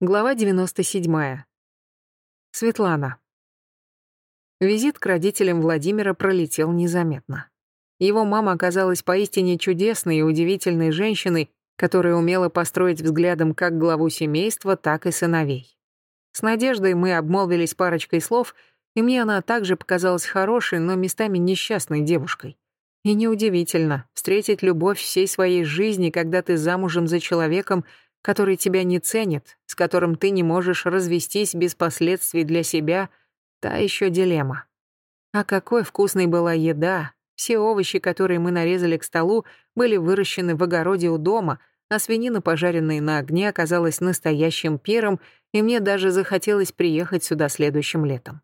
Глава 97. Светлана. Визит к родителям Владимира пролетел незаметно. Его мама оказалась поистине чудесной и удивительной женщиной, которая умела построить взглядом как главу семейства, так и сыновей. С Надеждой мы обмолвились парочкой слов, и мне она также показалась хорошей, но местами несчастной девушкой. И неудивительно, встретить любовь всей своей жизни, когда ты замужем за человеком, который тебя не ценит, с которым ты не можешь развестись без последствий для себя, та еще дилемма. А какой вкусной была еда. Все овощи, которые мы нарезали к столу, были выращены в огороде у дома, а свинина, пожаренная на огне, оказалась настоящим пиром, и мне даже захотелось приехать сюда следующим летом.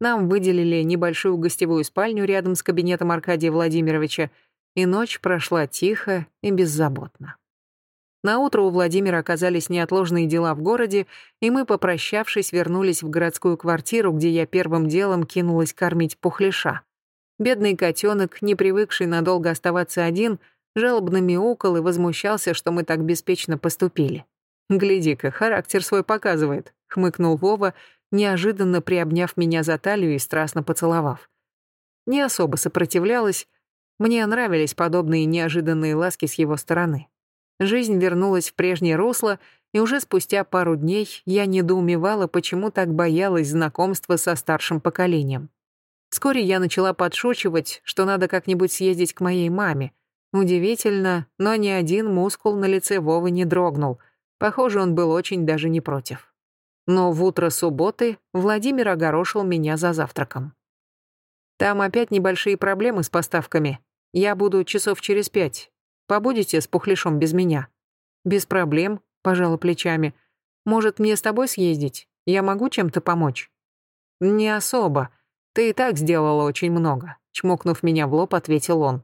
Нам выделили небольшую гостевую спальню рядом с кабинетом Аркадия Владимировича, и ночь прошла тихо и беззаботно. На утро у Владимира оказались неотложные дела в городе, и мы, попрощавшись, вернулись в городскую квартиру, где я первым делом кинулась кормить пухляша. Бедный котенок, не привыкший надолго оставаться один, жалобно мяукал и возмущался, что мы так беспечно поступили. «Гляди-ка, характер свой показывает», — хмыкнул Вова, неожиданно приобняв меня за талию и страстно поцеловав. Не особо сопротивлялась, мне нравились подобные неожиданные ласки с его стороны. Жизнь вернулась в прежнее русло, и уже спустя пару дней я недоумевала, почему так боялась знакомства со старшим поколением. Вскоре я начала подшучивать, что надо как-нибудь съездить к моей маме. Удивительно, но ни один мускул на лице Вовы не дрогнул. Похоже, он был очень даже не против. Но в утро субботы Владимир огорошил меня за завтраком. «Там опять небольшие проблемы с поставками. Я буду часов через пять. Побудете с пухляшом без меня?» «Без проблем», — пожала плечами. «Может, мне с тобой съездить? Я могу чем-то помочь?» «Не особо. Ты и так сделала очень много», — чмокнув меня в лоб, ответил он.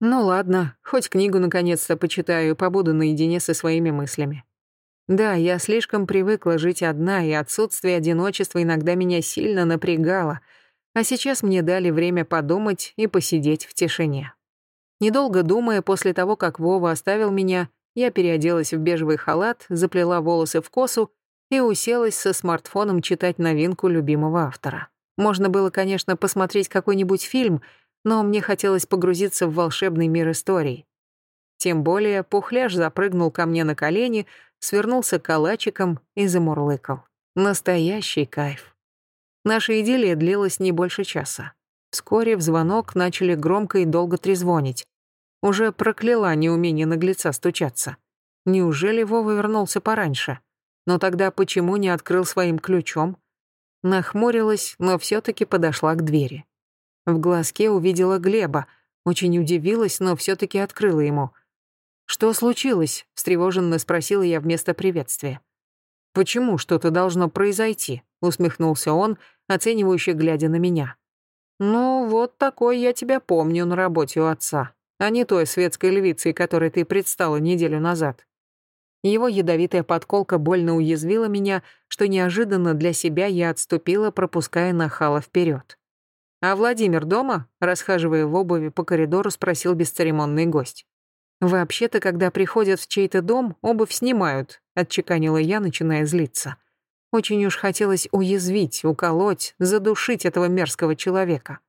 «Ну ладно, хоть книгу наконец-то почитаю и побуду наедине со своими мыслями». Да, я слишком привыкла жить одна, и отсутствие одиночества иногда меня сильно напрягало, а сейчас мне дали время подумать и посидеть в тишине. Недолго думая, после того, как Вова оставил меня, я переоделась в бежевый халат, заплела волосы в косу и уселась со смартфоном читать новинку любимого автора. Можно было, конечно, посмотреть какой-нибудь фильм, но мне хотелось погрузиться в волшебный мир историй. Тем более пухляж запрыгнул ко мне на колени, свернулся калачиком и замурлыкал. Настоящий кайф. Наша идиллия длилась не больше часа. Вскоре в звонок начали громко и долго трезвонить. Уже прокляла неумение наглеца стучаться. Неужели Вова вернулся пораньше? Но тогда почему не открыл своим ключом? Нахмурилась, но все таки подошла к двери. В глазке увидела Глеба, очень удивилась, но все таки открыла ему. «Что случилось?» — встревоженно спросила я вместо приветствия. «Почему что-то должно произойти?» — усмехнулся он, оценивающе глядя на меня. «Ну, вот такой я тебя помню на работе у отца а не той светской львицей, которой ты предстала неделю назад. Его ядовитая подколка больно уязвила меня, что неожиданно для себя я отступила, пропуская нахала вперед. «А Владимир дома?» — расхаживая в обуви по коридору, спросил бесцеремонный гость. «Вообще-то, когда приходят в чей-то дом, обувь снимают», — отчеканила я, начиная злиться. Очень уж хотелось уязвить, уколоть, задушить этого мерзкого человека.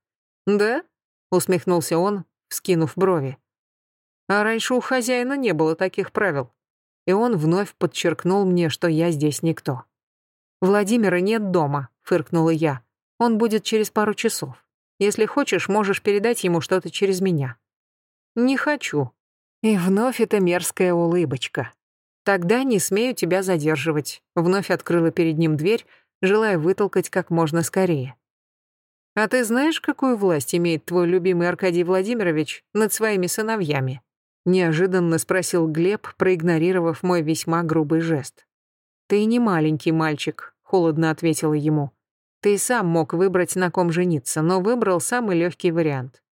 «Да?» — усмехнулся он, вскинув брови. А раньше у хозяина не было таких правил. И он вновь подчеркнул мне, что я здесь никто. «Владимира нет дома», — фыркнула я. «Он будет через пару часов. Если хочешь, можешь передать ему что-то через меня». «Не хочу». И вновь эта мерзкая улыбочка. «Тогда не смею тебя задерживать», — вновь открыла перед ним дверь, желая вытолкать как можно скорее. А ты знаешь, какую власть имеет твой любимый Аркадий Владимирович над своими сыновьями? Неожиданно спросил Глеб, проигнорировав мой весьма грубый жест. Ты не маленький мальчик, холодно ответила ему. Ты сам мог выбрать, на ком жениться, но выбрал самый легкий вариант.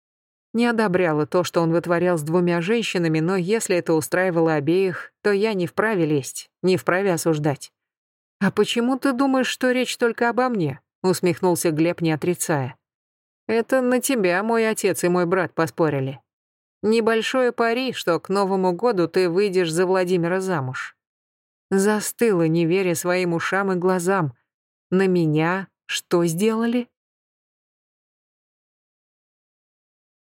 Не одобряла то, что он вытворял с двумя женщинами, но если это устраивало обеих, то я не вправе лезть, не вправе осуждать. «А почему ты думаешь, что речь только обо мне?» Усмехнулся Глеб, не отрицая. Это на тебя мой отец и мой брат поспорили. Небольшое пари, что к Новому году ты выйдешь за Владимира замуж. Застыла, не веря своим ушам и глазам. На меня что сделали?